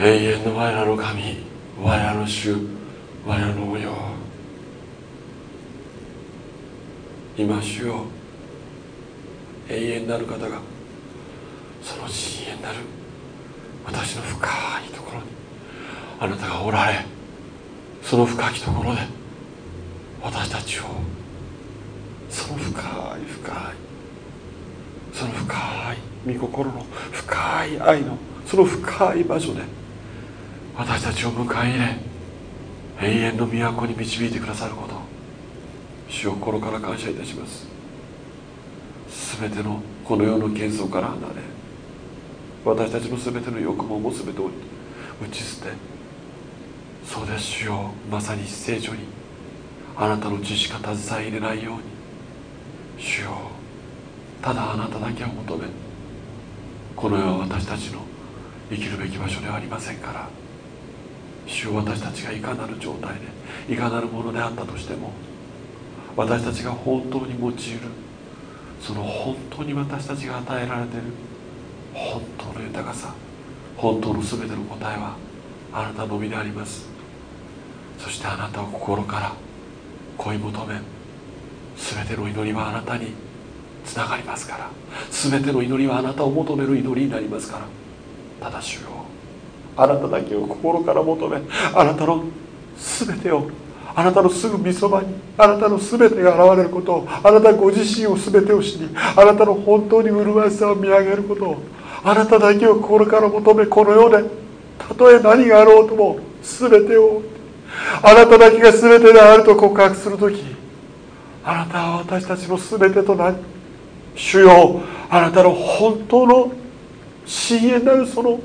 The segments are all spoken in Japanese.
永遠の我らの神我らの主我らの王よ今主よ永遠なる方がその深淵なる私の深いところにあなたがおられその深きところで私たちをその深い深いその深い御心の深い愛のその深い場所で私たちを迎え入れ永遠の都に導いてくださること主を心から感謝いたします。全てのこの世の喧騒から離れ私たちの全ての欲望も全てを打ち捨てそうです主よまさに聖女にあなたの知識が携え入れないように主よただあなただけを求めこの世は私たちの生きるべき場所ではありませんから主私たちがいかなる状態でいかなるものであったとしても私たちが本当に用いるその本当に私たちが与えられている本当の豊かさ本当の全ての答えはあなたのみであります。そしてあなたを心から恋求め全ての祈りはあなたにつながりますから全ての祈りはあなたを求める祈りになりますからただ主よあなただけを心から求めあなたの全てをあなたのすぐ御そばにあなたの全てが現れることをあなたご自身を全てを知りあなたの本当に麗しさを見上げることをあなただけを心から求めこの世でたとえ何があろうとも全てをあなただけが全てであると告白する時あなたは私たちの全てとなり主よあなたの本当の深淵なるその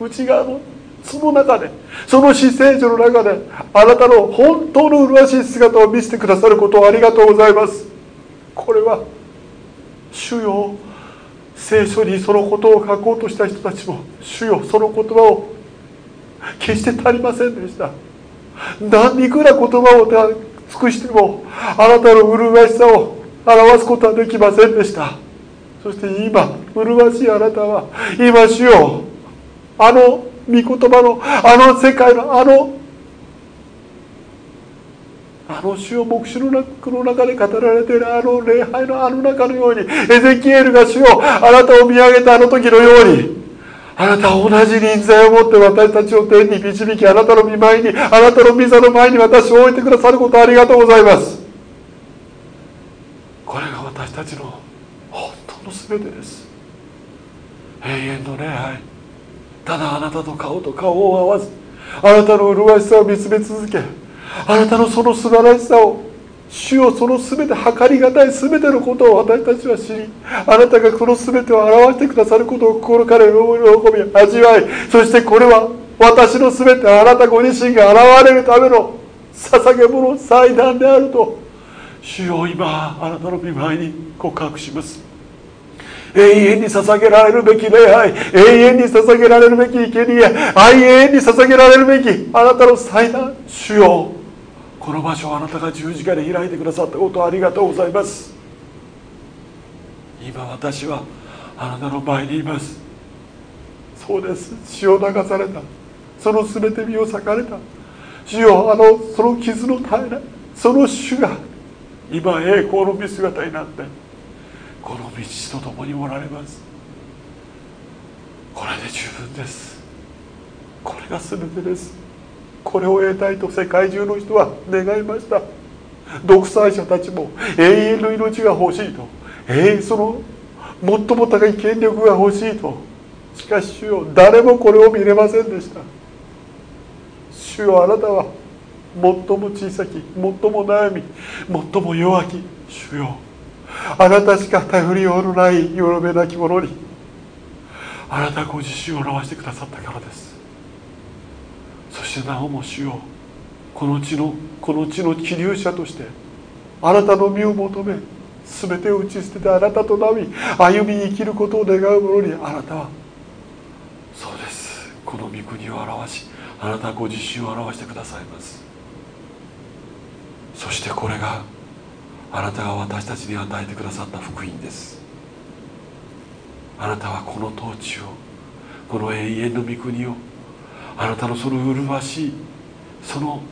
内側のその中でその死聖女の中であなたの本当の麗しい姿を見せてくださることをありがとうございます。これは主よ聖書にそのことを書こうとした人たちも主よその言葉を決して足りませんでした。何いくら言葉を尽くしてもあなたの麗しさを表すことはできませんでした。そして今麗しいあなたは今主よあの御言葉のあの世界のあのあの主を牧師の中の中で語られているあの礼拝のあの中のようにエゼキエルが主をあなたを見上げたあの時のようにあなたは同じ臨在を持って私たちを天に導きあなたの御前にあなたの御座の前に私を置いてくださることありがとうございます。これが私たちの本当の全てです。永遠の礼拝。ただあなたと顔と顔を合わずあなたの麗しさを見つめ続けあなたのその素晴らしさを主をその全て計りがたい全てのことを私たちは知りあなたがこの全てを表してくださることを心から喜び味わいそしてこれは私の全てあなたご自身が現れるための捧げ物祭壇であると主よ今あなたの御前に告白します。永遠に捧げられるべき礼拝。永遠に捧げられるべき生贄。永遠に捧げられるべき。あなたの祭壇。主よ。この場所をあなたが十字架で開いてくださったことをありがとうございます。今私はあなたの前にいます。そうです。血を流された。その全て身を裂かれた。主よあのその傷の絶えない。その主が今栄光の見姿になって。この道と共におられます。これで十分です。これが全てです。これを得たいと世界中の人は願いました。独裁者たちも永遠の命が欲しいと。永遠その最も高い権力が欲しいと。しかし主よ誰もこれを見れませんでした。主よあなたは最も小さき最も悩み最も弱き主よ。あなたしか頼りようのないよろめなき者にあなたご自身を表してくださったからです。そしてなおも主よこの地のこの地の気流者としてあなたの身を求め全てを打ち捨ててあなたとなみ歩みに生きることを願う者にあなたはそうです。この御国を表しあなたご自身を表してくださいます。そしてこれがあなたが私たちに与えてくださった福音です。あなたはこの統治をこの永遠の御国をあなたのその麗しいその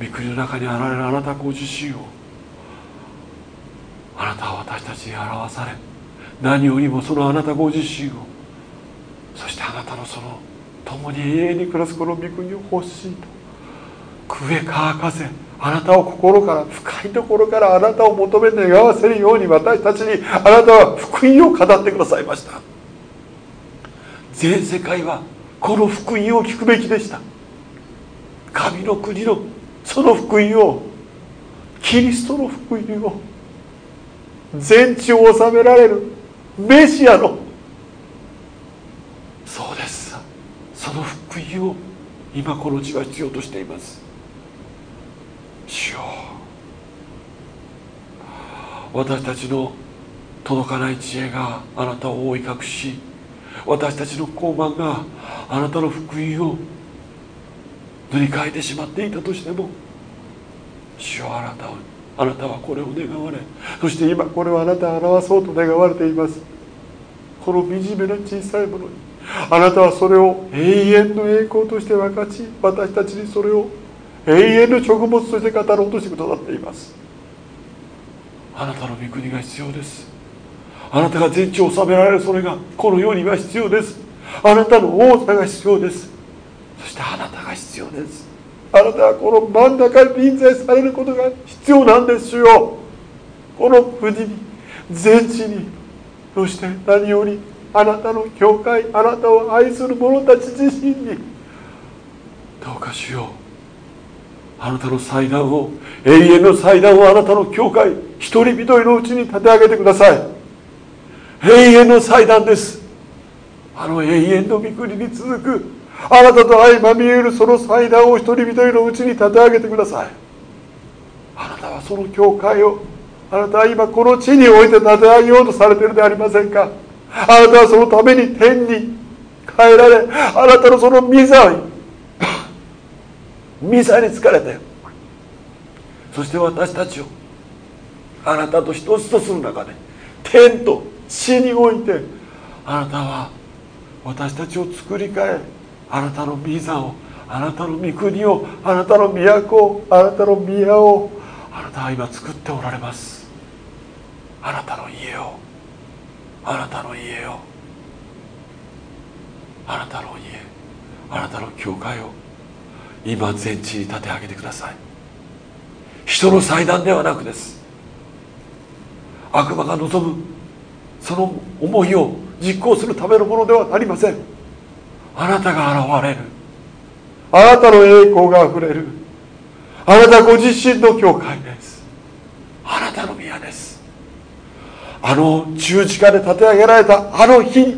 御国の中にあられるあなたご自身をあなたは私たちに表され何よりもそのあなたご自身をそしてあなたのその共に永遠に暮らすこの御国を欲しいと食え乾かせあなたを心から深いところからあなたを求め願わせるように私たちにあなたは福音を語ってくださいました。全世界はこの福音を聞くべきでした。神の国のその福音をキリストの福音を全地を治められるメシアのそうです。その福音を今この地は必要としています。主よ私たちの届かない知恵があなたを覆い隠し私たちの傲慢があなたの福音を塗り替えてしまっていたとしても主よあなたをあなたはこれを願われそして今これをあなたを表そうと願われています。この惨めな小さいものにあなたはそれを永遠の栄光として分かち私たちにそれを永遠の食物として語ろうとしてくださっています。あなたの御国が必要です。あなたが全地を治められるそれがこの世には必要です。あなたの王座が必要です。そしてあなたが必要です。あなたはこの真ん中に臨在されることが必要なんですよ。この国に全地にそして何よりあなたの教会あなたを愛する者たち自身にどうかしよう。あなたの祭壇を永遠の祭壇をあなたの教会一人一人のうちに立て上げてください。永遠の祭壇です。あの永遠の御国に続くあなたと相まみえるその祭壇を一人一人のうちに立て上げてください。あなたはその教会をあなたは今この地において立て上げようとされているでありませんか。あなたはそのために天に変えられあなたのその御座に御座に疲れてそして私たちをあなたと一つとする中で天と地においてあなたは私たちを作り変えあなたの御座をあなたの御国をあなたの都をあなたの宮をあなたは今作っておられます。あなたの家をあなたの家をあなたの家あなたの教会を今全地に立て上げてください。人の祭壇ではなくです。悪魔が望むその思いを実行するためのものではありません。あなたが現れる。あなたの栄光があふれる。あなたご自身の教会です。あなたの宮です。あの十字架で立て上げられたあの日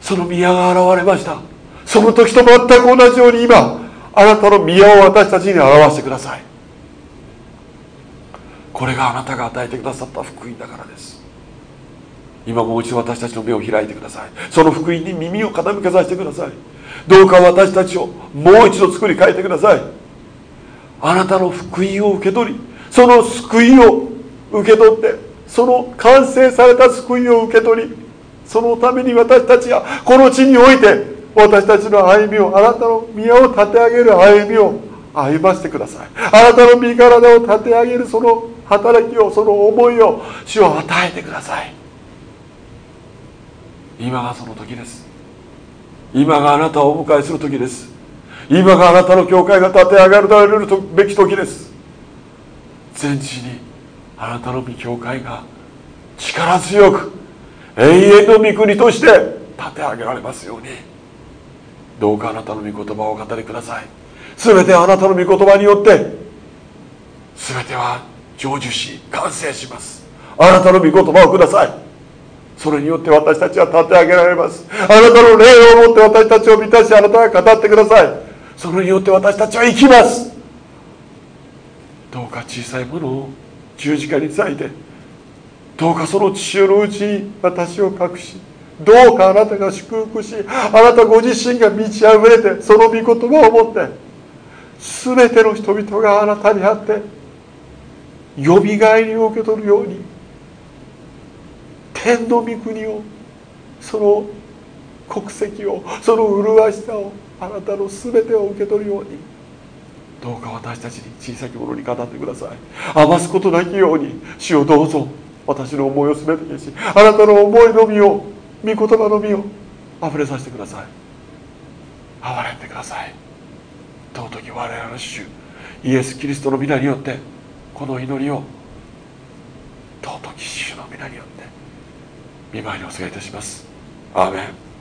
その宮が現れました。その時と全く同じように今あなたの宮を私たちに表してください。これがあなたが与えてくださった福音だからです。今もう一度私たちの目を開いてください。その福音に耳を傾けさせてください。どうか私たちをもう一度作り変えてください。あなたの福音を受け取りその救いを受け取ってその完成された救いを受け取りそのために私たちがこの地において私たちの歩みをあなたの宮を立て上げる歩みを歩ませてください。あなたの身体を立て上げるその働きをその思いを主を与えてください。今がその時です。今があなたをお迎えする時です。今があなたの教会が立て上がるられるべき時です。全地にあなたの御教会が力強く永遠の御国として立て上げられますように。どうかあなたの御言葉をお語りください。全てあなたの御言葉によって全ては成就し完成します。あなたの御言葉をください。それによって私たちは立て上げられます。あなたの霊をもって私たちを満たしあなたが語ってください。それによって私たちは生きます。どうか小さいものを十字架に裂いてどうかその父親のうちに私を隠しどうかあなたが祝福しあなたご自身が満ち溢れてその御言葉を持って全ての人々があなたにあってよみがえりを受け取るように天の御国をその国籍をその麗しさをあなたの全てを受け取るようにどうか私たちに小さきものに語ってください。余すことなきように主をどうぞ私の思いを全て消しあなたの思いのみを御言葉のみを溢れさせてください。憐れんでください。尊き我々の主イエス・キリストの皆によってこの祈りを尊き主の皆によって見舞いにお告げいたします。アーメン。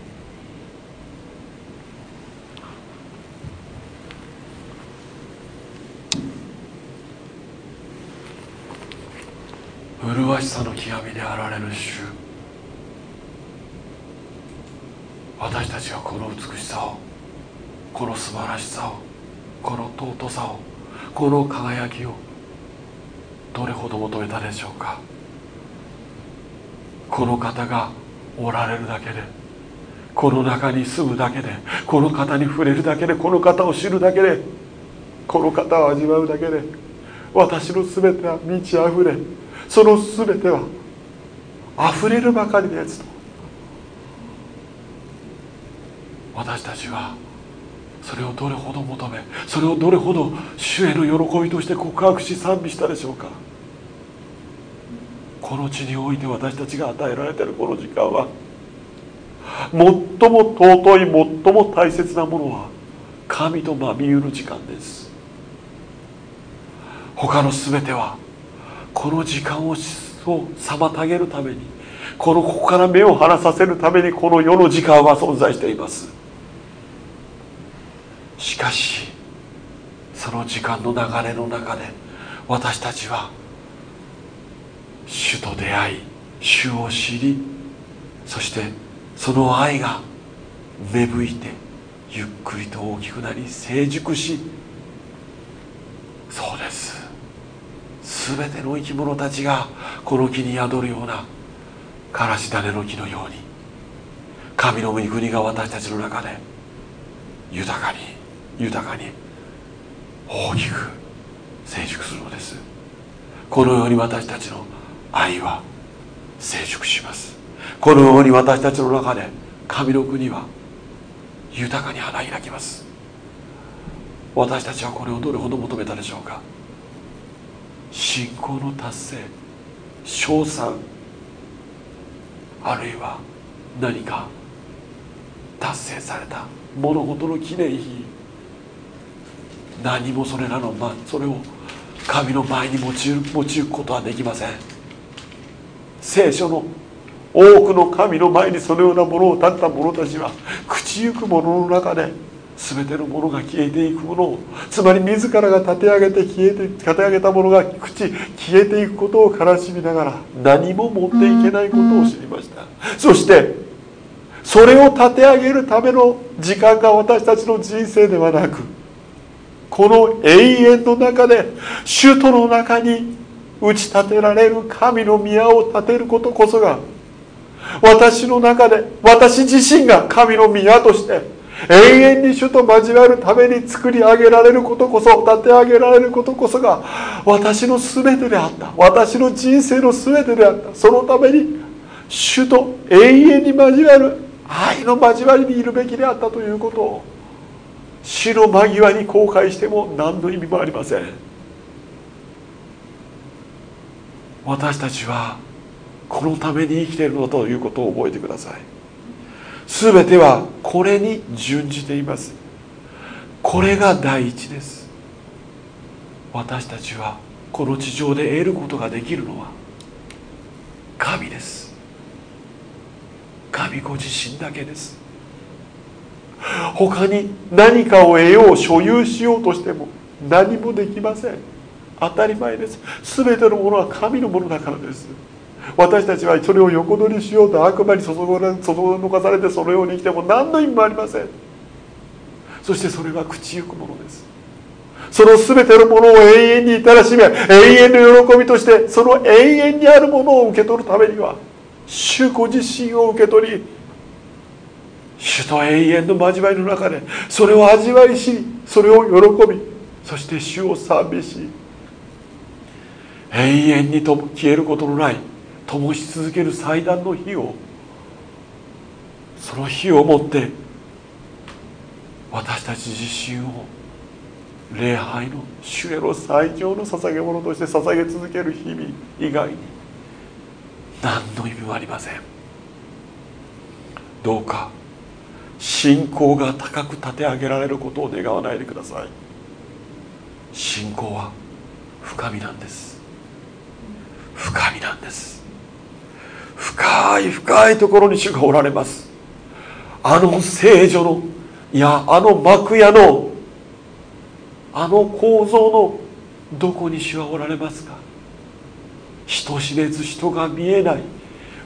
麗しさの極みであられる主。私たちはこの美しさをこの素晴らしさをこの尊さをこの輝きをどれほど求めたでしょうか。この方がおられるだけでこの中に住むだけでこの方に触れるだけでこの方を知るだけでこの方を味わうだけで私の全ては満ち溢れその全ては溢れるばかりですと。私たちはそれをどれほど求めそれをどれほど主への喜びとして告白し賛美したでしょうか。この地において私たちが与えられているこの時間は最も尊い最も大切なものは神とまみうる時間です。他の全てはこの時間を妨げるためにこのここから目を離させるためにこの世の時間は存在しています。しかしその時間の流れの中で私たちは主と出会い主を知りそしてその愛が芽吹いてゆっくりと大きくなり成熟しそうです。全ての生き物たちがこの木に宿るようなからし種の木のように神の御国が私たちの中で豊かに豊かに大きく成熟するのです。このように私たちの愛は成熟します。このように私たちの中で神の国は豊かに花開きます。私たちはこれをどれほど求めたでしょうか。信仰の達成称賛あるいは何か達成された物事の記念碑。何もそれらの、ま、それを神の前に持ち持ち行くことはできません。聖書の多くの神の前にそのようなものを立った者たちは口行くものの中で全てのものが消えていくものをつまり自らが立て上げて消えて立て上げたものが口消えていくことを悲しみながら何も持っていけないことを知りました。そしてそれを立て上げるための時間が私たちの人生ではなくこの永遠の中で首都の中に打ち立てられる神の宮を建てることこそが私の中で私自身が神の宮として永遠に主と交わるために作り上げられることこそ立て上げられることこそが私の全てであった私の人生の全てであったそのために主と永遠に交わる愛の交わりにいるべきであったということを死の間際に後悔しても何の意味もありません。私たちはこのために生きているのだということを覚えてください。全てはこれに準じています。これが第一です。私たちはこの地上で得ることができるのは神です。神ご自身だけです。他に何かを得よう所有しようとしても何もできません。当たり前です。全てのものは神のものだからです。私たちはそれを横取りしようと悪魔に注のかされてそのように生きても何の意味もありません。そしてそれは朽ちゆくものです。その全てのものを永遠に至らしめ永遠の喜びとしてその永遠にあるものを受け取るためには主ご自身を受け取り主と永遠の交わりの中でそれを味わいしそれを喜びそして主を賛美し永遠にと消えることのない灯し続ける祭壇の火をその日をもって私たち自身を礼拝の主への最上の捧げ物として捧げ続ける日々以外に何の意味もありません。どうか信仰が高く立て上げられることを願わないでください。信仰は深みなんです。深みなんです。深い深いところに主がおられます。あの聖女のいやあの幕屋のあの構造のどこに主はおられますか。人知れず人が見えない。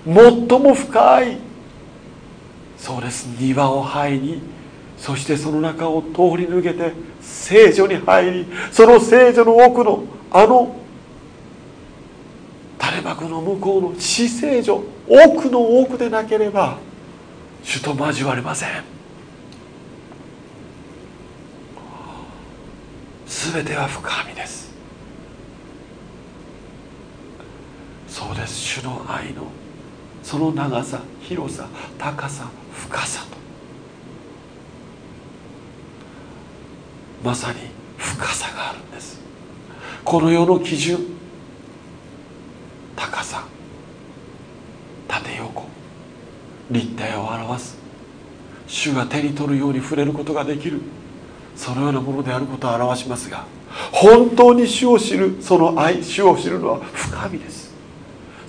最も深いそうです。庭を入りそしてその中を通り抜けて聖女に入りその聖女の奥のあの垂れ幕の向こうの死聖女奥の奥でなければ主と交われません。全ては深みです。そうです。主の愛のその長さ広さ高さ深さと。まさに深さがあるんです。この世の基準高さ縦横立体を表す。主が手に取るように触れることができる。そのようなものであることを表しますが本当に主を知るその愛主を知るのは深みです。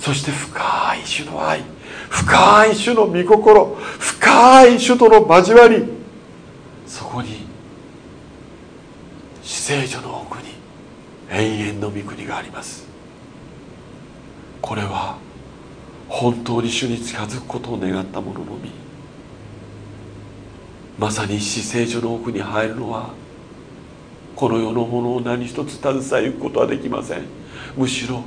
そして深い主の愛深い主の御心深い主との交わりそこに死聖所の奥に永遠の御国があります。これは本当に主に近づくことを願った者のみ。まさに死聖所の奥に入るのはこの世のものを何一つ携えゆくことはできません。むしろ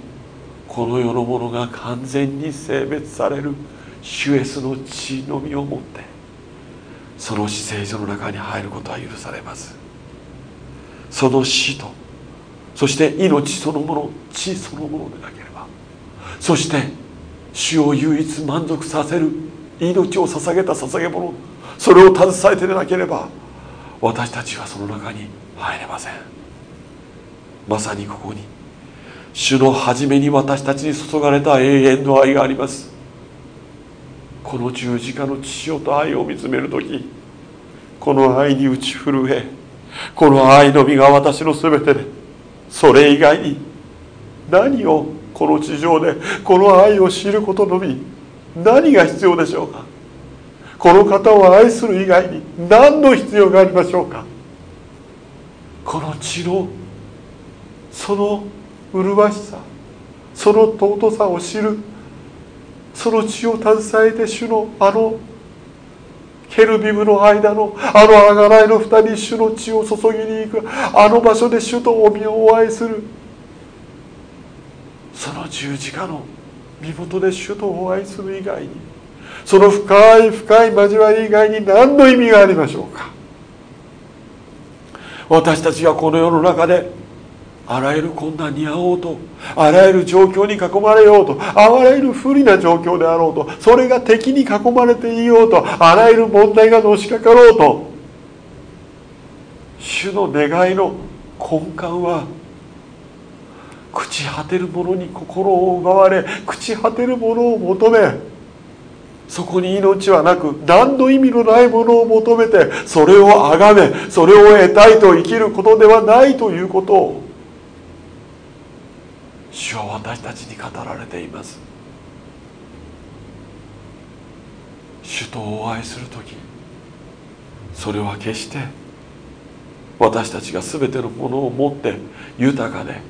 この世のものが完全に性別される。主エスの血のみをもって。その死聖所の中に入ることは許されます。その死とそして命そのもの血そのものでなければ。そして主を唯一満足させる命を捧げた捧げ物それを携えてでなければ私たちはその中に入れません。まさにここに主の初めに私たちに注がれた永遠の愛があります。この十字架の父親と愛を見つめる時この愛に打ち震えこの愛の実が私の全てでそれ以外に何をこの地上でこの愛を知ることのみ何が必要でしょうか。この方を愛する以外に何の必要がありましょうか。この血のその麗しさその尊さを知るその血を携えて主のあのケルビムの間のあのあがらいの二人主の血を注ぎに行くあの場所で主とお身をお会いするその十字架の身元で主とお会いする以外にその深い深い交わり以外に何の意味がありましょうか。私たちがこの世の中であらゆる困難に遭おうとあらゆる状況に囲まれようとあらゆる不利な状況であろうとそれが敵に囲まれていようとあらゆる問題がのしかかろうと主の願いの根幹は朽ち果てる者に心を奪われ朽ち果てる者を求めそこに命はなく何の意味のないものを求めてそれを崇めそれを得たいと生きることではないということを主は私たちに語られています。主とお会いする時それは決して私たちが全てのものを持って豊かで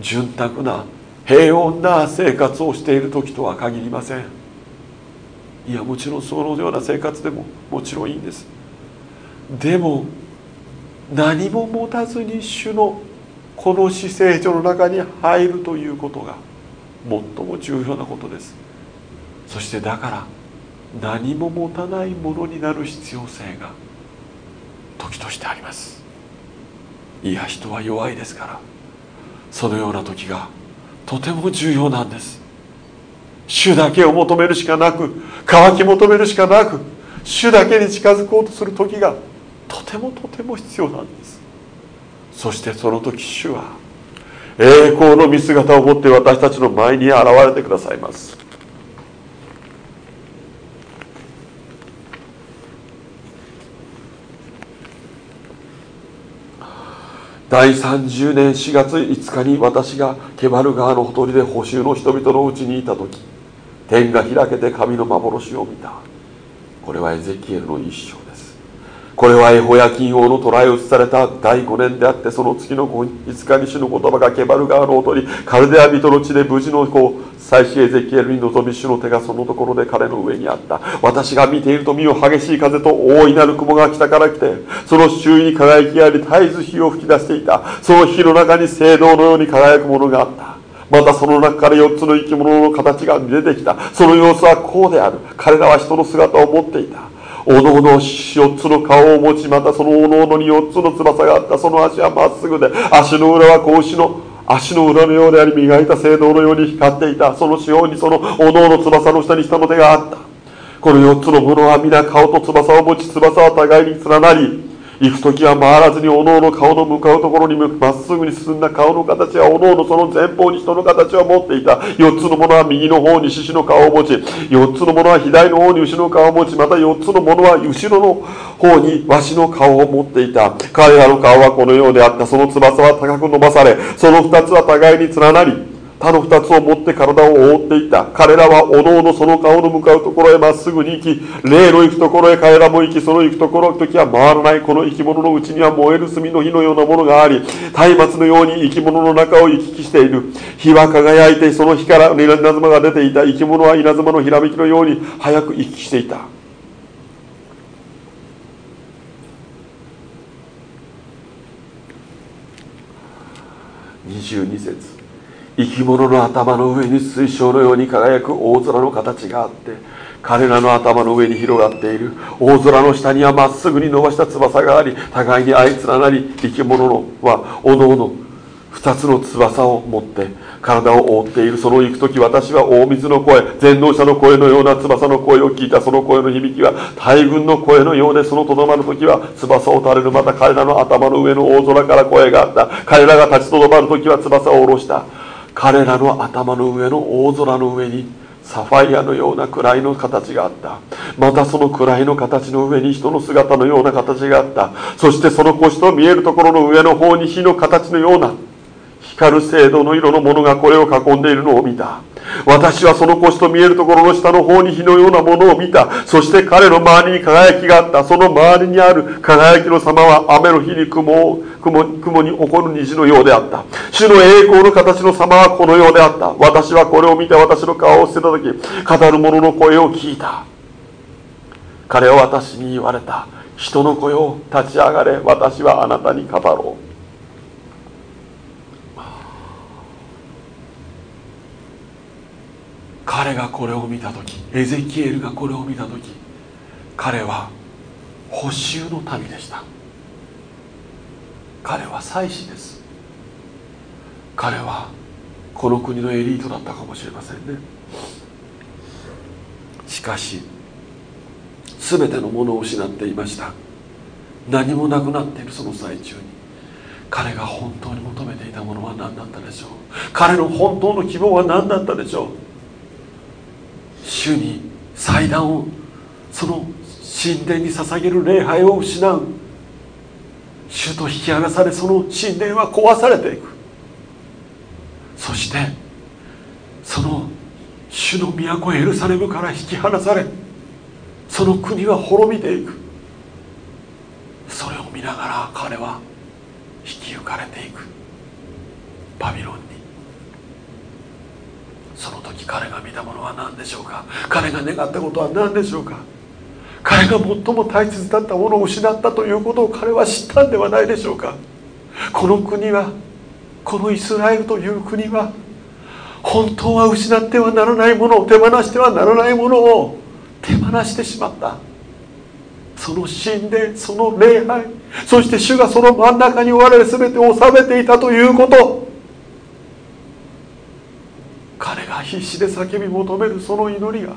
潤沢な平穏な生活をしている時とは限りません。いやもちろんそのような生活でももちろんいいんです。でも何も持たずに主のこの死聖所の中に入るということが最も重要なことです。そしてだから何も持たないものになる必要性が時としてあります。いや人は弱いですから。そのような時がとても重要なんです。主だけを求めるしかなく渇き求めるしかなく主だけに近づこうとする時がとてもとても必要なんです。そしてその時主は栄光の見姿を持って私たちの前に現れてくださいます。第30年4月5日に私がケバル川のほとりで補修の人々のうちにいた時天が開けて神の幻を見た。これはエゼキエルの一章ですこれはエホヤキン王の捕らえ移された第5年であってその月の5日に主の言葉がケバル川のほとりカルデア人の地で無事の子最初エゼキエルに臨み主の手がそのところで彼の上にあった。私が見ていると見よ激しい風と大いなる雲が北から来てその周囲に輝きがあり絶えず火を吹き出していた。その火の中に聖堂のように輝くものがあった。またその中から4つの生き物の形が出てきた。その様子はこうである。彼らは人の姿を持っていた。おのおの4つの顔を持ちまたそのおのおのに四つの翼があった。その足はまっすぐで足の裏は格子の足の裏のようであり磨いた聖堂のように光っていた。その四方にそのおのおの翼の下に下の手があった。この四つのものは皆顔と翼を持ち翼は互いに連なり行く時は回らずにおのおの顔の向かうところにまっすぐに進んだ顔の形はおのおのその前方に人の形を持っていた。4つのものは右の方に獅子の顔を持ち4つのものは左の方に牛の顔を持ちまた4つのものは後ろの方にわしの顔を持っていた。彼らの顔はこのようであった。その翼は高く伸ばされその2つは互いに連なり他の二つを持って体を覆っていた。彼らはおのおのその顔の向かうところへまっすぐに行き霊の行くところへ彼らも行きその行くところの時は回らないこの生き物のうちには燃える炭の火のようなものがあり松明のように生き物の中を行き来している。火は輝いてその火から稲妻が出ていた。生き物は稲妻のひらめきのように早く行き来していた。22節。生き物の頭の上に水晶のように輝く大空の形があって彼らの頭の上に広がっている。大空の下にはまっすぐに伸ばした翼があり互いに相連なり生き物のはおのおの2つの翼を持って体を覆っている。その行く時私は大水の声全能者の声のような翼の声を聞いた。その声の響きは大軍の声のようでそのとどまる時は翼を垂れる。また彼らの頭の上の大空から声があった。彼らが立ちとどまる時は翼を下ろした。彼らの頭の上の大空の上にサファイアのような位の形があった。またその位の形の上に人の姿のような形があった。そしてその腰と見えるところの上の方に火の形のような光る精度の色のものがこれを囲んでいるのを見た。私はその腰と見えるところの下の方に火のようなものを見た。そして彼の周りに輝きがあった。その周りにある輝きの様は雨の日に雲を雲雲に起こる虹のようであった。主の栄光の形の様はこのようであった。私はこれを見て私の顔を捨てた時語る者の声を聞いた。彼は私に言われた。人の声を立ち上がれ。私はあなたに語ろう。彼がこれを見た時エゼキエルがこれを見た時彼は補修の民でした。彼は祭司です。彼はこの国のエリートだったかもしれませんね。しかし全てのものを失っていました。何もなくなっているその最中に。彼が本当に求めていたものは何だったでしょう。彼の本当の希望は何だったでしょう。主に祭壇をその神殿に捧げる礼拝を失う。主と引き離されその神殿は壊されていく。そしてその主の都エルサレムから引き離されその国は滅びていく。それを見ながら彼は引き行かれていく。バビロンその時彼が見たものは何でしょうか？彼が願ったことは何でしょうか？彼が最も大切だったものを失ったということを彼は知ったんではないでしょうか？この国はこのイスラエルという国は本当は失ってはならないものを手放してはならないものを手放してしまった。その神殿その礼拝そして主がその真ん中に我々全てを収めていたということ。彼が必死で叫び求めるその祈りが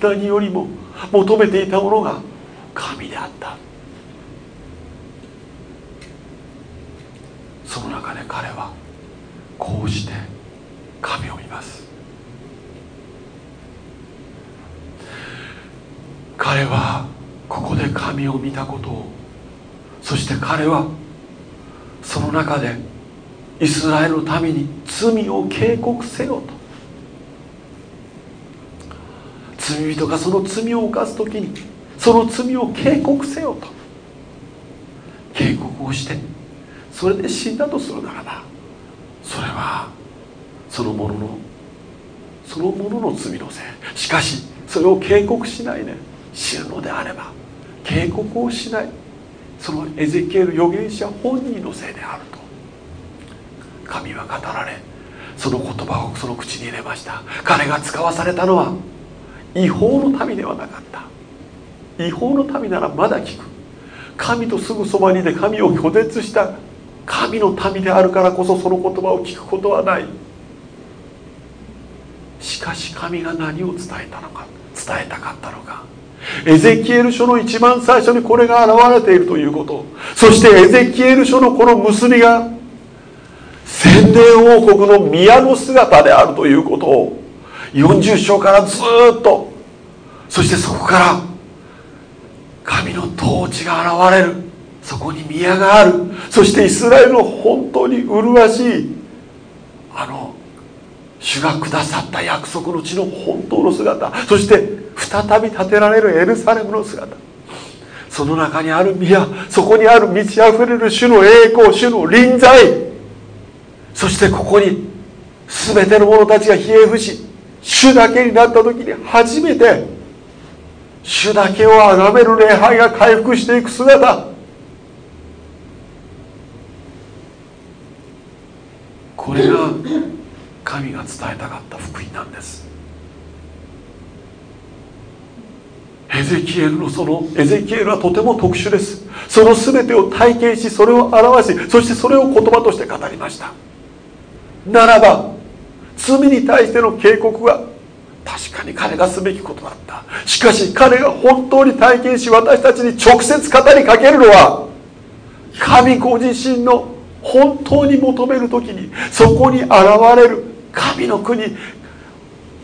何よりも求めていたものが神であった。その中で彼はこうして神を見ます。彼はここで神を見たことをそして彼はその中でイスラエルの民に罪を警告せよと。罪人がその罪を犯す時にその罪を警告せよと。警告をしてそれで死んだとするならばそれはそのもののそのものの罪のせい。しかしそれを警告しないで死ぬのであれば警告をしない。そのエゼキエル預言者本人のせいである。神は語られその言葉をその口に入れました。彼が使わされたのは違法の民ではなかった。違法の民ならまだ聞く。神とすぐそばにいて神を拒絶した神の民であるからこそその言葉を聞くことはない。しかし神が何を伝えたのか伝えたかったのか。エゼキエル書の一番最初にこれが現れているということ。そしてエゼキエル書のこの結びが洗礼王国の宮の姿であるということを40章からずっとそしてそこから神の統治が現れる。そこに宮がある。そしてイスラエルの本当に麗しいあの主がくださった約束の地の本当の姿。そして再び建てられるエルサレムの姿。その中にある宮。そこにある満ち溢れる主の栄光主の臨在。そしてここに全ての者たちがひえ伏し主だけになった時に初めて主だけを崇める礼拝が回復していく姿。これが神が伝えたかった福音なんです。エゼキエルのそのエゼキエルはとても特殊です。その全てを体験しそれを表しそしてそれを言葉として語りました。ならば罪に対しての警告は確かに彼がすべきことだった。しかし彼が本当に体験し私たちに直接語りかけるのは神ご自身の本当に求める時にそこに現れる神の国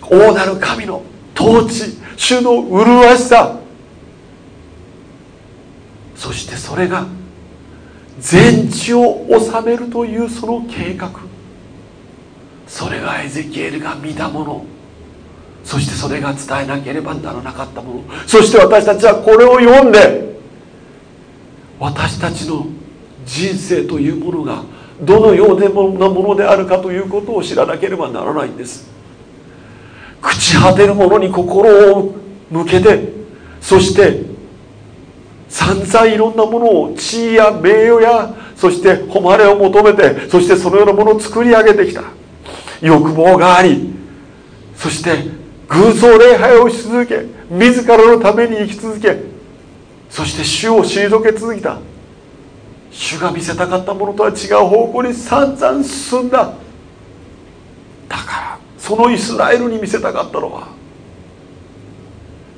大なる神の統治主の麗しさ。そしてそれが全地を治めるというその計画。それがエゼキエルが見たもの。そしてそれが伝えなければならなかったもの。そして私たちはこれを読んで私たちの人生というものがどのようなものであるかということを知らなければならないんです。朽ち果てるものに心を向けてそして散々いろんなものを地位や名誉やそして誉れを求めてそしてそのようなものを作り上げてきた。欲望がありそして偶像礼拝をし続け自らのために生き続けそして主を退け続けた。主が見せたかったものとは違う方向に散々進んだ。だからそのイスラエルに見せたかったのは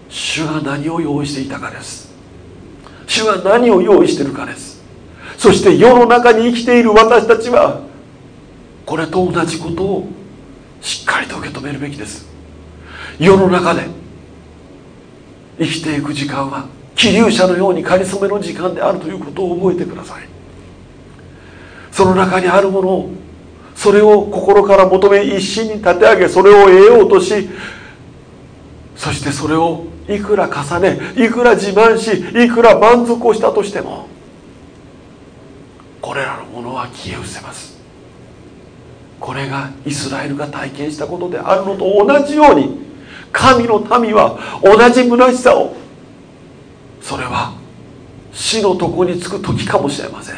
主が何を用意していたかです。主が何を用意してるかです。そして世の中に生きている私たちはこれと同じことをしっかりと受け止めるべきです。世の中で生きていく時間は気流者のようにかりそめの時間であるということを覚えてください。その中にあるものをそれを心から求め一心に立て上げそれを得ようとしそしてそれをいくら重ねいくら自慢しいくら満足をしたとしてもこれらのものは消え失せます。これがイスラエルが体験したことであるのと同じように神の民は同じ虚しさをそれは死の床につく時かもしれません。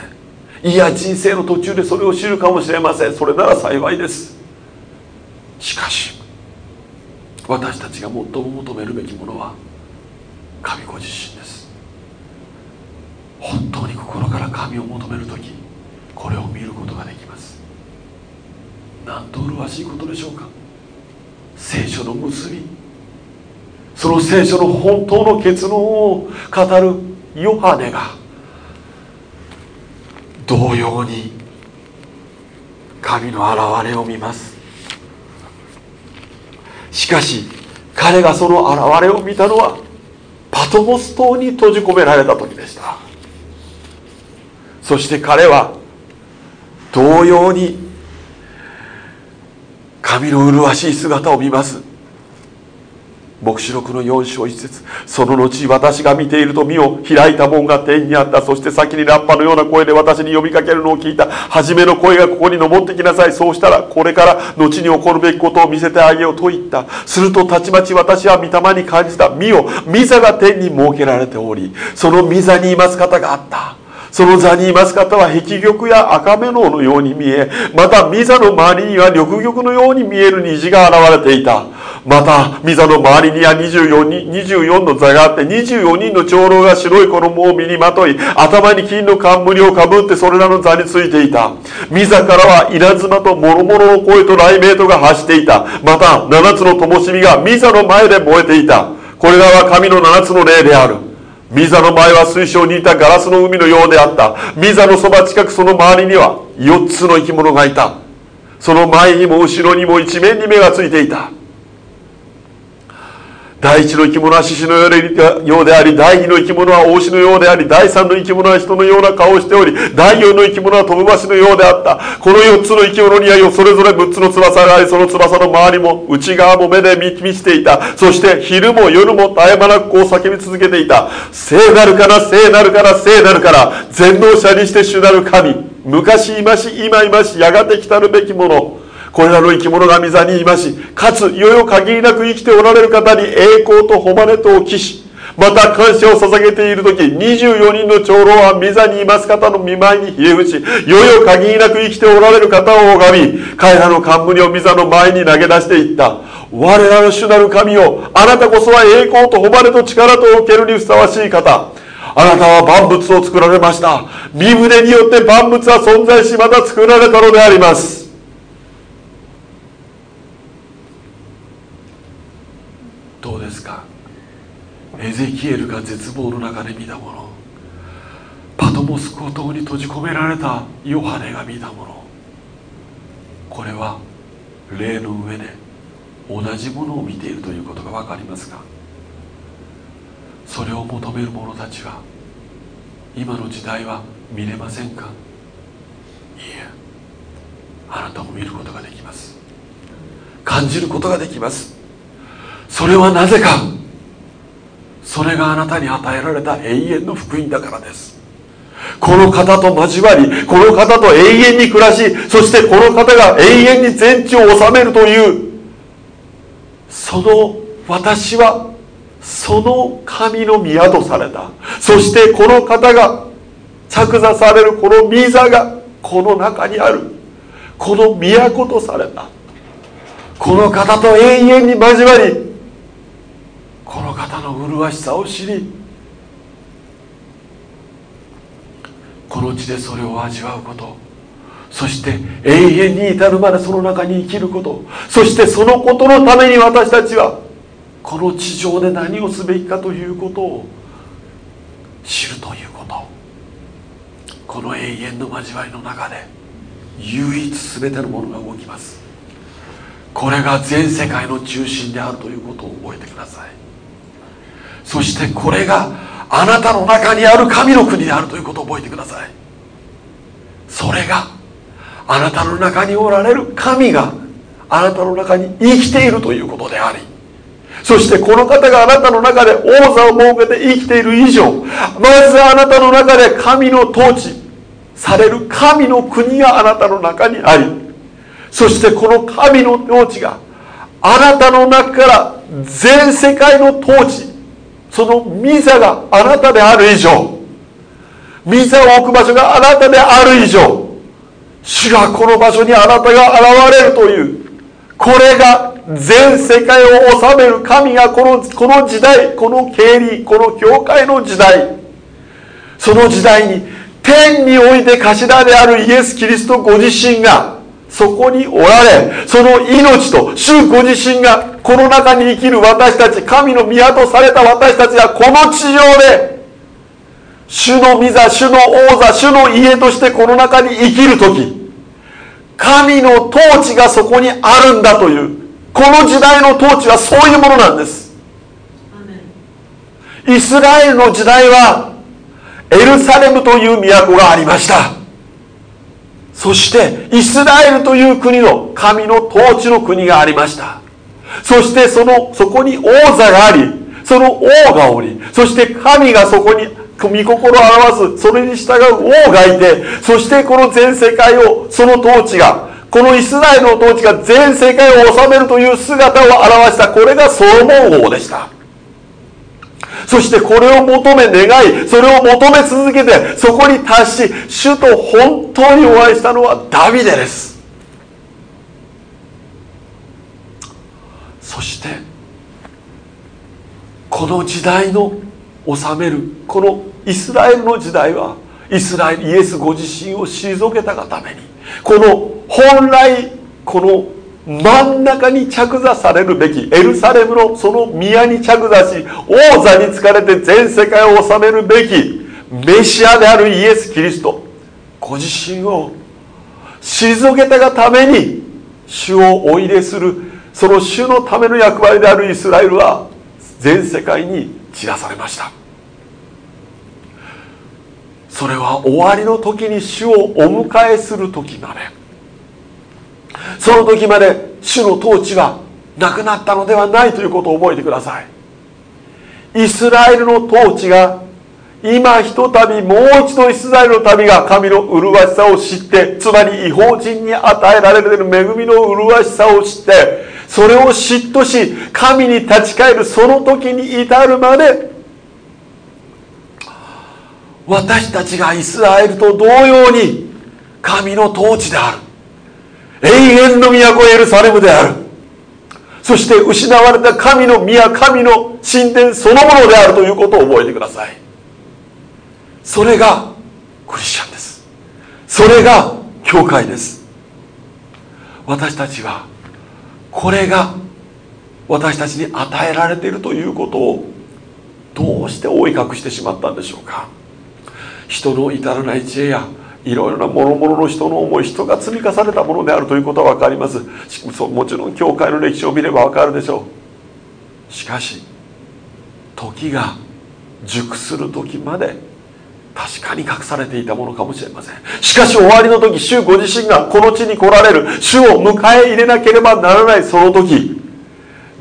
いや人生の途中でそれを知るかもしれません。それなら幸いです。しかし私たちが最も求めるべきものは神ご自身です。本当に心から神を求める時これを見ることができます。なんと麗しいことでしょうか？聖書の結び。その聖書の本当の結論を語るヨハネが同様に神の現れを見ます。しかし彼がその現れを見たのはパトモス島に閉じ込められた時でした。そして彼は同様に神の麗しい姿を見ます。黙示録の4章1節。その後私が見ていると身を開いた門が天にあった。そして先にラッパのような声で私に呼びかけるのを聞いた。初めの声がここに登ってきなさい。そうしたらこれから後に起こるべきことを見せてあげようと言ったするとたちまち私は御霊に感じた身を御座が天に設けられておりその御座にいます方があった。その座にいます方は壁玉や赤目ののように見えまた御座の周りには緑玉のように見える虹が現れていた。また御座の周りには 24, に24の座があって24人の長老が白い衣を身にまとい頭に金の冠をかぶってそれらの座についていた。御座からは稲妻と諸々の声と雷鳴とが発していた。また7つの灯火が御座の前で燃えていた。これらは神の7つの霊である。ミザの前は水晶にいたガラスの海のようであった。ミザのそば近くその周りには4つの生き物がいた。その前にも後ろにも一面に目がついていた。第一の生き物は獅子のようであり第二の生き物は王子のようであり第三の生き物は人のような顔をしており第四の生き物は飛ぶ橋のようであった。この4つの生き物にはそれぞれ6つの翼がありその翼の周りも内側も目で満ちていた。そして昼も夜も絶え間なくこう叫び続けていた。聖なるから聖なるから聖なるから全能者にして主なる神。昔いまし今いましやがて来たるべきもの。これらの生き物が御座にいましかついよいよ限りなく生きておられる方に栄光と誉れとを期しまた感謝を捧げている時24人の長老は御座にいます方の見舞いにひれ伏しいよいよ限りなく生きておられる方を拝み彼らの冠を御座の前に投げ出していった。我らの主なる神よあなたこそは栄光と誉れと力と受けるにふさわしい方。あなたは万物を作られました。身胸によって万物は存在しまた作られたのでありますどうですかエゼキエルが絶望の中で見たもの。パトモス孤島に閉じ込められたヨハネが見たもの。これは霊の上で同じものを見ているということが分かりますがそれを求める者たちは今の時代は見れませんか？いえあなたも見ることができます。感じることができます。それはなぜか？それがあなたに与えられた永遠の福音だからです。この方と交わりこの方と永遠に暮らしそしてこの方が永遠に全地を治めるというその私はその神の宮とされた。そしてこの方が着座されるこの御座がこの中にある。この都とされた。この方と永遠に交わりこの方の麗しさを知りこの地でそれを味わうことそして永遠に至るまでその中に生きることそしてそのことのために私たちはこの地上で何をすべきかということを知るということ。この永遠の交わりの中で唯一全てのものが動きます。これが全世界の中心であるということを覚えてください。そしてこれがあなたの中にある神の国であるということを覚えてください。それがあなたの中におられる神があなたの中に生きているということでありそしてこの方があなたの中で王座を設けて生きている以上まずあなたの中で神の統治される神の国があなたの中にありそしてこの神の統治があなたの中から全世界の統治そのミザがあなたである以上ミザを置く場所があなたである以上主がこの場所にあなたが現れるというこれが全世界を治める神がこのこの時代この経理この教会の時代その時代に天において頭であるイエス・キリストご自身がそこにおられその命と主ご自身がこの中に生きる私たち神の宮とされた私たちがこの地上で主の御座主の王座主の家としてこの中に生きる時神の統治がそこにあるんだというこの時代の統治はそういうものなんです。イスラエルの時代はエルサレムという都がありましたそしてイスラエルという国の神の統治の国がありました。そしてそのそこに王座がありその王がおりそして神がそこに御心を表すそれに従う王がいてそしてこの全世界をその統治がこのイスラエルの統治が全世界を治めるという姿を表したこれがソロモン王でした。そしてこれを求め願いそれを求め続けてそこに達し主と本当にお会いしたのはダビデです。そしてこの時代の治めるこのイスラエルの時代はイスラエルイエスご自身を退けたがためにこの本来この真ん中に着座されるべきエルサレムのその宮に着座し王座に疲れて全世界を治めるべきメシアであるイエス・キリスト。ご自身を退けたがために主をお入れするその主のための役割であるイスラエルは全世界に散らされました。それは終わりの時に主をお迎えする時まで。その時まで主の統治はなくなったのではないということを覚えてください。イスラエルの統治が今ひとたびもう一度イスラエルの民が神の麗しさを知ってつまり違法人に与えられている恵みの麗しさを知ってそれを嫉妬し神に立ち返るその時に至るまで私たちがイスラエルと同様に神の統治である。永遠の都エルサレムである。そして失われた神の宮神の神殿そのものであるということを覚えてください。それがクリスチャンです。それが教会です。私たちはこれが私たちに与えられているということをどうして覆い隠してしまったんでしょうか。人の至らない知恵やいろいろな諸々の人の思い人が積み重ねたものであるということは分かります。もちろん教会の歴史を見れば分かるでしょう。しかし時が熟する時まで確かに隠されていたものかもしれません。しかし終わりの時主ご自身がこの地に来られる。主を迎え入れなければならないその時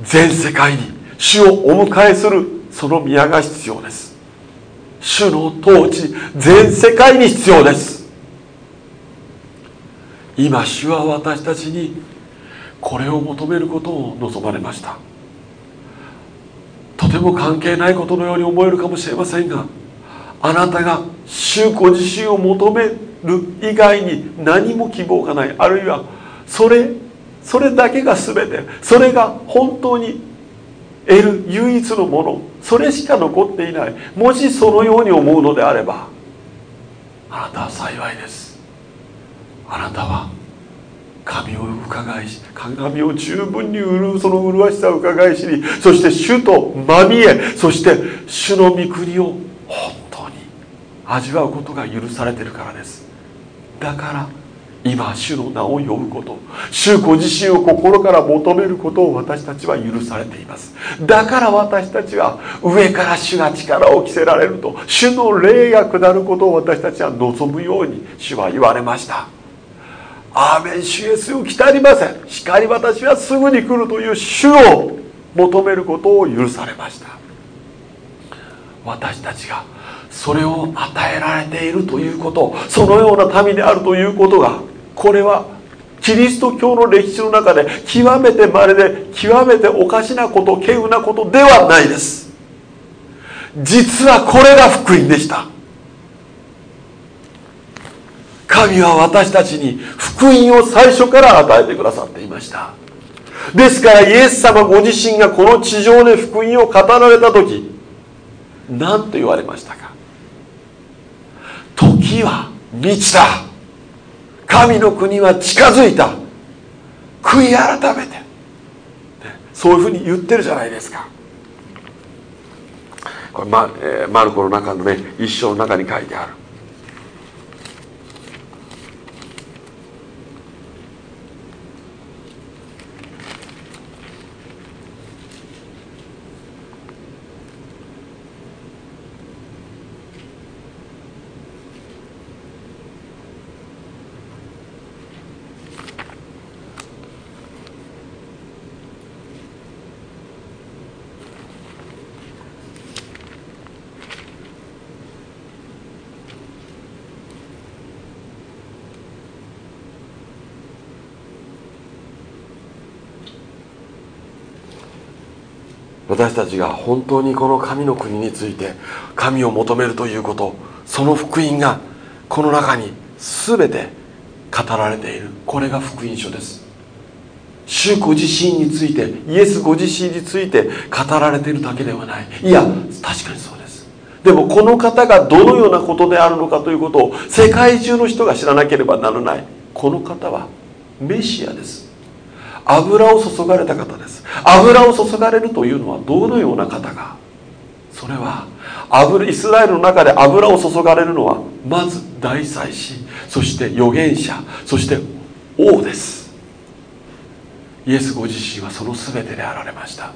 全世界に主をお迎えするその宮が必要です。主の統治全世界に必要です。今主は私たちにこれを求めることを望まれました。とても関係ないことのように思えるかもしれませんがあなたが主ご自身を求める以外に何も希望がないあるいはそれそれだけが全てそれが本当に得る唯一のものそれしか残っていないもしそのように思うのであればあなたは幸いです。あなたは神を伺いし鏡を十分に潤うその麗しさを伺い知りそして主とまみえそして主の御国を本当に味わうことが許されてるからです。だから今主の名を呼ぶこと主ご自身を心から求めることを私たちは許されています。だから私たちは上から主が力を着せられると主の霊が下ることを私たちは望むように主は言われました。アーメン主イエスを来たりません。光私はすぐに来るという主を求めることを許されました。私たちがそれを与えられているということそのような民であるということがこれはキリスト教の歴史の中で極めて稀で極めておかしなこと稀有なことではないです。実はこれが福音でした。神は私たちに福音を最初から与えてくださっていました。ですからイエス様ご自身がこの地上で福音を語られた時何と言われましたか？時は満ちた。神の国は近づいた。悔い改めて、そういうふうに言ってるじゃないですか。これマ,、えー、マルコの中のね一章の中に書いてある。私たちが本当にこの神の国について神を求めるということその福音がこの中に全て語られている。これが福音書です。主ご自身についてイエスご自身について語られているだけではない。いや確かにそうです。でもこの方がどのようなことであるのかということを世界中の人が知らなければならない。この方はメシアです。油を注がれた方です。油を注がれるというのはどのような方かそれは油イスラエルの中で油を注がれるのはまず大祭司そして預言者そして王です。イエスご自身はその全てであられました。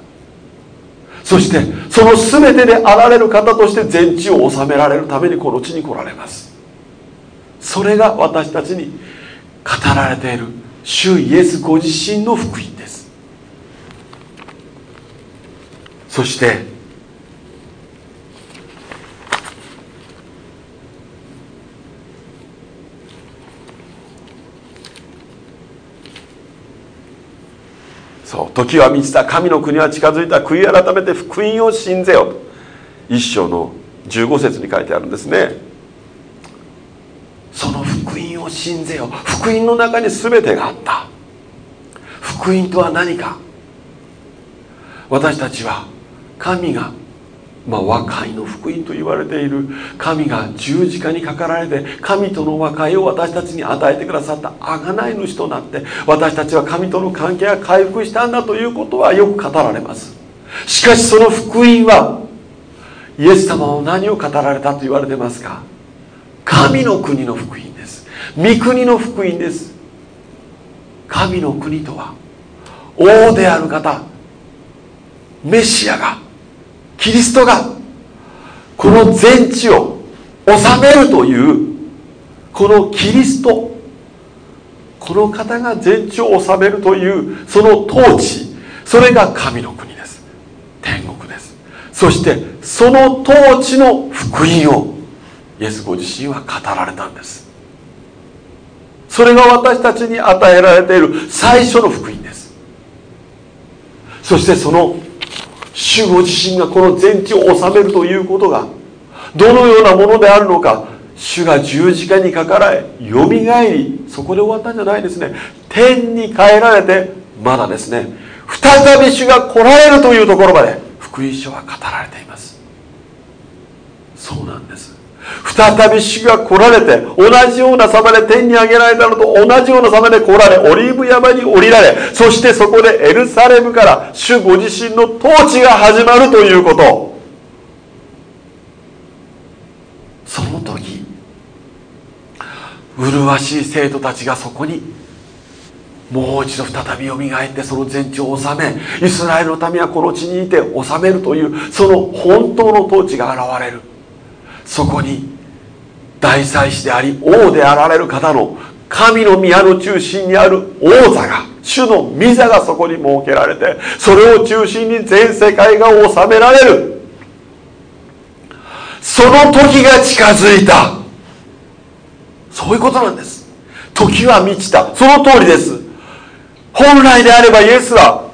そしてその全てであられる方として全地を治められるためにこの地に来られます。それが私たちに語られている主イエスご自身の福音です。そしてそう時は満ちた神の国は近づいた。悔い改めて福音を信ぜよと。一章の15節に書いてあるんですね。その福音を信ぜよ福音の中に全てがあった。福音とは何か。私たちは神がまあ、和解の福音と言われている。神が十字架にかかられて神との和解を私たちに与えてくださった。贖い主となって私たちは神との関係が回復したんだということはよく語られます。しかしその福音はイエス様は何を語られたと言われてますか？神の国の福音です。御国の福音です。神の国とは王である方メシアがキリストがこの全地を治めるというこのキリストこの方が全地を治めるというその統治それが神の国です。天国です。そしてその統治の福音をイエスご自身は語られたんです。それが私たちに与えられている最初の福音です。そしてその主ご自身がこの全地を治めるということがどのようなものであるのか主が十字架にかかられよみがえりそこで終わったんじゃないですね。天に帰られてまだですね。再び主が来られるというところまで福音書は語られています。そうなんです。再び主が来られて同じような様で天に上げられたのと同じような様で来られオリーブ山に降りられそしてそこでエルサレムから主ご自身の統治が始まるということ。その時麗しい生徒たちがそこにもう一度再びよみがえってその全地を治めイスラエルの民はこの地にいて治めるというその本当の統治が現れる。そこに大祭司であり王であられる方の神の宮の中心にある王座が主の御座がそこに設けられてそれを中心に全世界が治められる。その時が近づいた。そういうことなんです。時は満ちた。その通りです。本来であればイエスは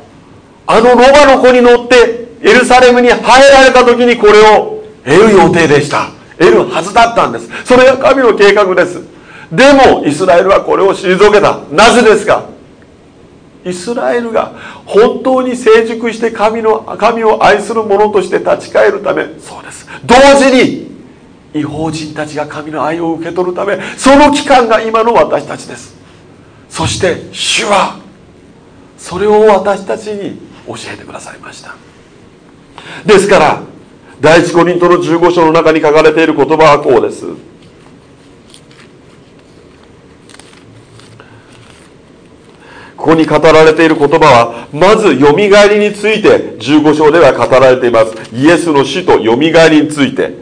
あのロバの子に乗ってエルサレムに入られた時にこれを得る予定でした。得るはずだったんです。それが神の計画です。でもイスラエルはこれを退けた。なぜですか？イスラエルが本当に成熟して神の神を愛する者として立ち返るため。そうです。同時に違法人たちが神の愛を受け取るため。その期間が今の私たちです。そして主はそれを私たちに教えてくださいました。ですから第一コリントの15章の中に書かれている言葉はこうです。ここに語られている言葉はまずよみがえりについて15章では語られています。イエスの死とよみがえりについて。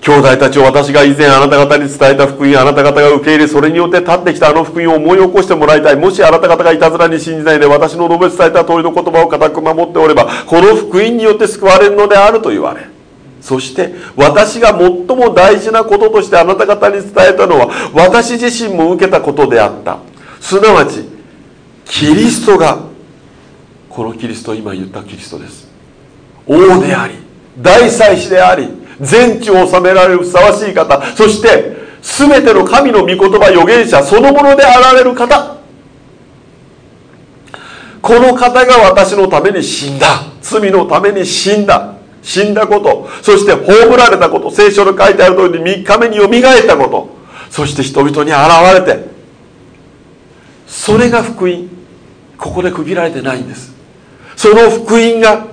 兄弟たちを私が以前あなた方に伝えた福音あなた方が受け入れそれによって立ってきたあの福音を思い起こしてもらいたい。もしあなた方がいたずらに信じないで私の述べ伝えた通りの言葉を固く守っておればこの福音によって救われるのであると言われそして私が最も大事なこととしてあなた方に伝えたのは私自身も受けたことであった。すなわちキリストがこのキリスト今言ったキリストです。王であり大祭司であり全地を治められるふさわしい方そして全ての神の御言葉預言者そのものであられる方。この方が私のために死んだ。罪のために死んだ。死んだこと。そして葬られたこと。聖書の書いてある通りに3日目によみがえったこと。そして人々に現れてそれが福音。ここで区切られてないんです。その福音が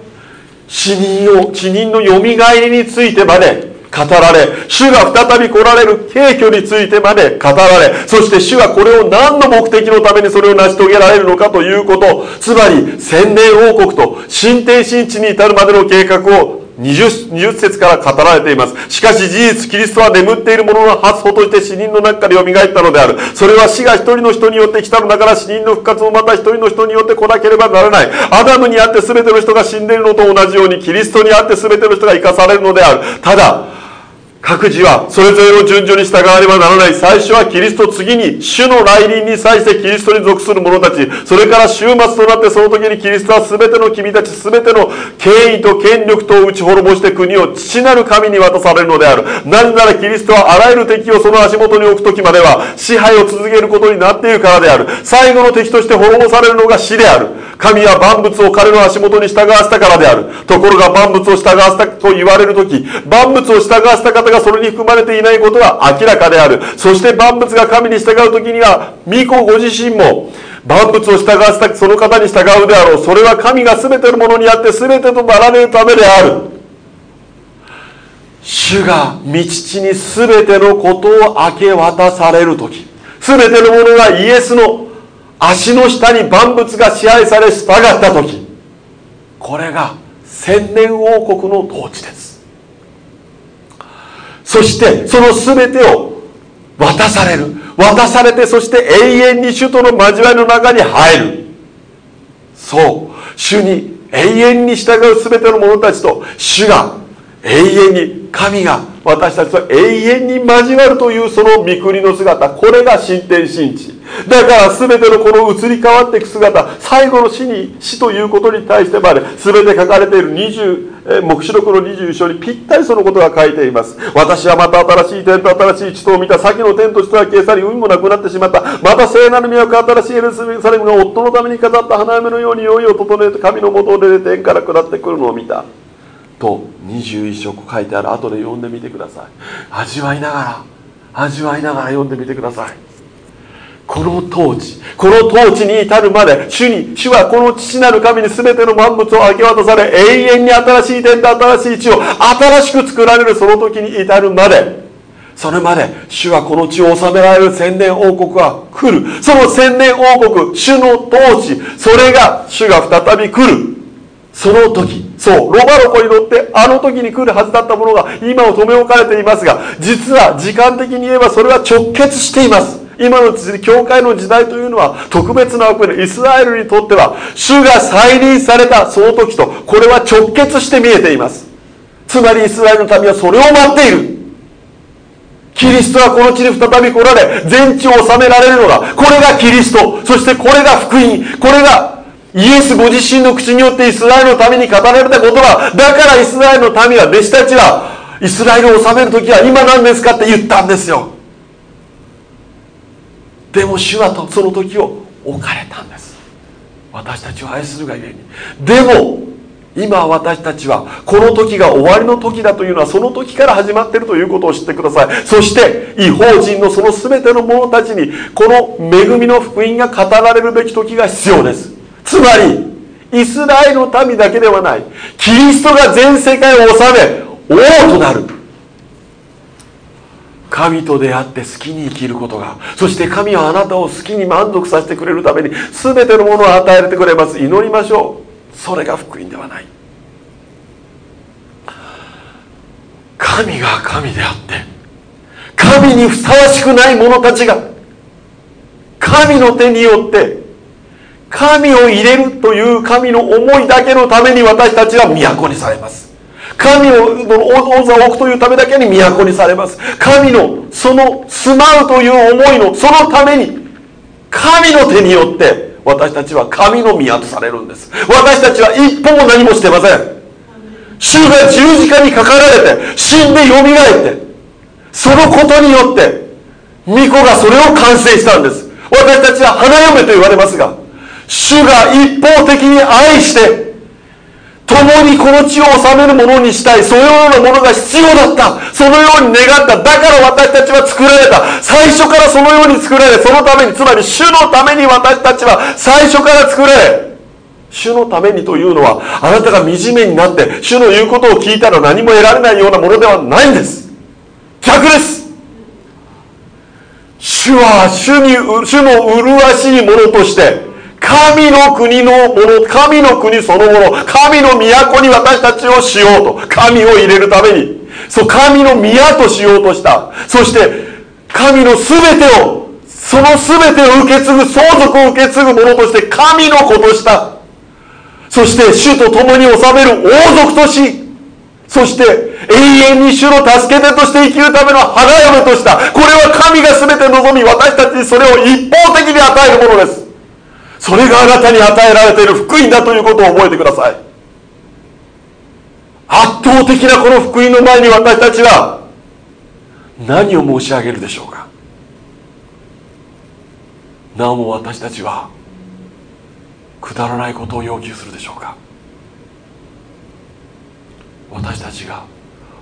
死人を死人のよみがえりについてまで語られ主が再び来られる景挙についてまで語られそして主がこれを何の目的のためにそれを成し遂げられるのかということ。つまり千年王国と新天新地に至るまでの計画を 20, 20節から語られています。しかし事実、キリストは眠っている者のの発歩として死人の中から蘇ったのである。それは死が一人の人によって来たのだから死人の復活もまた一人の人によって来なければならない。アダムにあって全ての人が死んでいるのと同じように、キリストにあって全ての人が生かされるのである。ただ、各自はそれぞれの順序に従わねばならない。最初はキリスト次に主の来臨に際してキリストに属する者たち。それから終末となってその時にキリストは全ての君たち全ての権威と権力とを打ち滅ぼして国を父なる神に渡されるのである。なぜならキリストはあらゆる敵をその足元に置く時までは支配を続けることになっているからである。最後の敵として滅ぼされるのが死である。神は万物を彼の足元に従わせたからである。ところが万物を従わせたと言われる時万物を従わせた方がそれに含まれていないことは明らかである。そして万物が神に従う時には御子ご自身も万物を従わせたその方に従うであろう。それは神が全てのものにあって全てとなられるためである。主が道地に全てのことを明け渡される時全てのものがイエスの足の下に万物が支配され従った時これが千年王国の統治です。そしてその全てを渡される。渡されてそして永遠に主との交わりの中に入る。そう。主に永遠に従う全ての者たちと主が永遠に神が私たちと永遠に交わるというその御国の姿これが新天新地。だから全てのこの移り変わっていく姿最後の死に死ということに対してまで全て書かれている20黙示録の21章にぴったりそのことが書いています。私はまた新しい天と新しい地とを見た。先の天と地とは消え去り海もなくなってしまった。また聖なる都新しいエルサレムが夫のために飾った花嫁のように用意を整えて神の元を出て天から下ってくるのを見た。と21章書いてある。後で読んでみてください。味わいながら味わいながら読んでみてください。この統治この統治に至るまで主に主はこの父なる神に全ての万物を明け渡され永遠に新しい天と新しい地を新しく作られるその時に至るまでそれまで主はこの地を治められる千年王国は来る。その千年王国主の統治それが主が再び来る。その時そうロバロコに乗ってあの時に来るはずだったものが今を留め置かれていますが実は時間的に言えばそれは直結しています。今の教会の時代というのは特別な枠でイスラエルにとっては主が再臨されたその時とこれは直結して見えています。つまりイスラエルの民はそれを待っている。キリストはこの地に再び来られ全地を治められるのだ。これがキリスト。そしてこれが福音。これがイエスご自身の口によってイスラエルのために語られた言葉。だからイスラエルの民は弟子たちはイスラエルを治める時は今何ですかって言ったんですよ。でも主はその時を置かれたんです。私たちを愛するがゆえに。でも今私たちはこの時が終わりの時だというのはその時から始まっているということを知ってください。そして違法人のその全ての者たちにこの恵みの福音が語られるべき時が必要です。つまりイスラエルの民だけではない。キリストが全世界を治め王となる。神と出会って好きに生きることがそして神はあなたを好きに満足させてくれるために全てのものを与えてくれます。祈りましょう。それが福音ではない。神が神であって神にふさわしくない者たちが神の手によって神を入れるという神の思いだけのために私たちは都にされます。神を王座を置くというためだけに都にされます。神のその住まうという思いのそのために神の手によって私たちは神の宮とされるんです。私たちは一歩も何もしてません。主が十字架にかかられて死んでよみがえってそのことによって巫女がそれを完成したんです。私たちは花嫁と言われますが主が一方的に愛して共にこの地を治めるものにしたいそのようなものが必要だった。そのように願った。だから私たちは作られた。最初からそのように作られそのためにつまり主のために私たちは最初から作られ主のためにというのはあなたが惨めになって主の言うことを聞いたら何も得られないようなものではないんです。逆です。主は主に主の麗しいものとして神の国のもの神の国そのもの神の都に私たちをしようと神を入れるために。そう神の宮としようとした。そして神の全てをその全てを受け継ぐ相続を受け継ぐものとして神の子とした。そして主と共に治める王族としそして永遠に主の助け手として生きるための花嫁とした。これは神が全て望み私たちにそれを一方的に与えるものです。それがあなたに与えられている福音だということを覚えてください。圧倒的なこの福音の前に私たちは何を申し上げるでしょうか。なおも私たちはくだらないことを要求するでしょうか。私たちが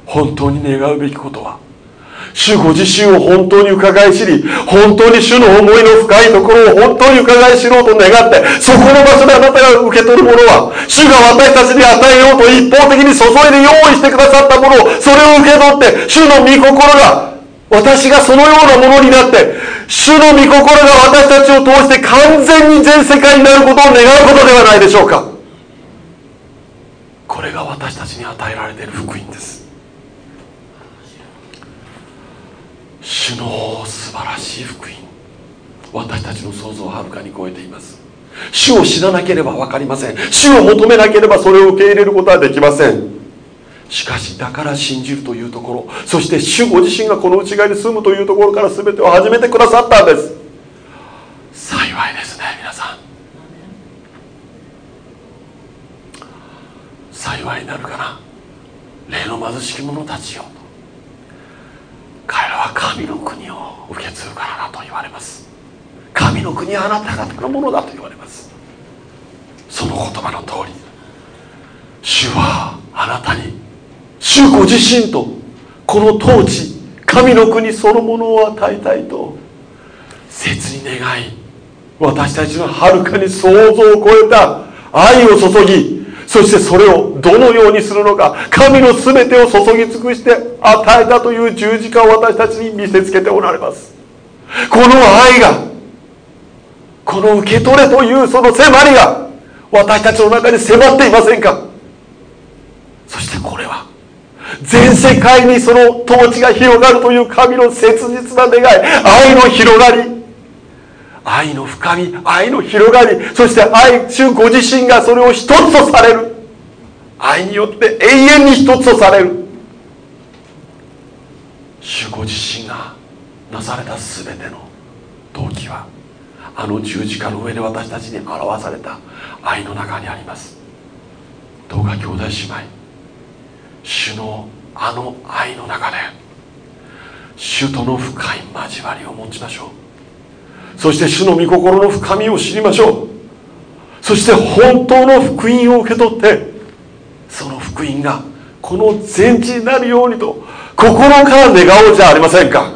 本当に願うべきことは主ご自身を本当に伺い知り本当に主の思いの深いところを本当に伺い知ろうと願ってそこの場所であなたが受け取るものは主が私たちに与えようと一方的に注いで用意してくださったものをそれを受け取って主の御心が私がそのようなものになって主の御心が私たちを通して完全に全世界になることを願うことではないでしょうか。これが私たちに与えられている福音です。主の素晴らしい福音。私たちの想像をはるかに超えています。主を知らなければ分かりません。主を求めなければそれを受け入れることはできません。しかしだから信じるというところそして主ご自身がこの内側に住むというところから全てを始めてくださったんです。幸いですね皆さん。幸いになるかな。例の貧しき者たちよ彼らは神の国を受け継ぐからだと言われます。神の国はあなた方のものだと言われます。その言葉の通り主はあなたに主ご自身とこの統治神の国そのものを与えたいと切に願い私たちのはるかに想像を超えた愛を注ぎそしてそれをどのようにするのか神の全てを注ぎ尽くして与えたという十字架を私たちに見せつけておられます。この愛がこの受け取れというその迫りが私たちの中に迫っていませんか。そしてこれは全世界にその統治が広がるという神の切実な願い愛の広がり愛の深み愛の広がりそして愛主ご自身がそれを一つとされる。愛によって永遠に一つとされる。主ご自身がなされた全ての動機はあの十字架の上で私たちに表された。愛の中にあります。どうか兄弟姉妹主のあの愛の中で主との深い交わりを持ちましょう。そして主の御心の深みを知りましょう。そして本当の福音を受け取って福音がこの全地になるようにと心から願おうじゃありませんか。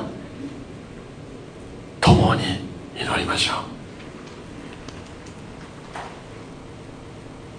共に祈りましょう。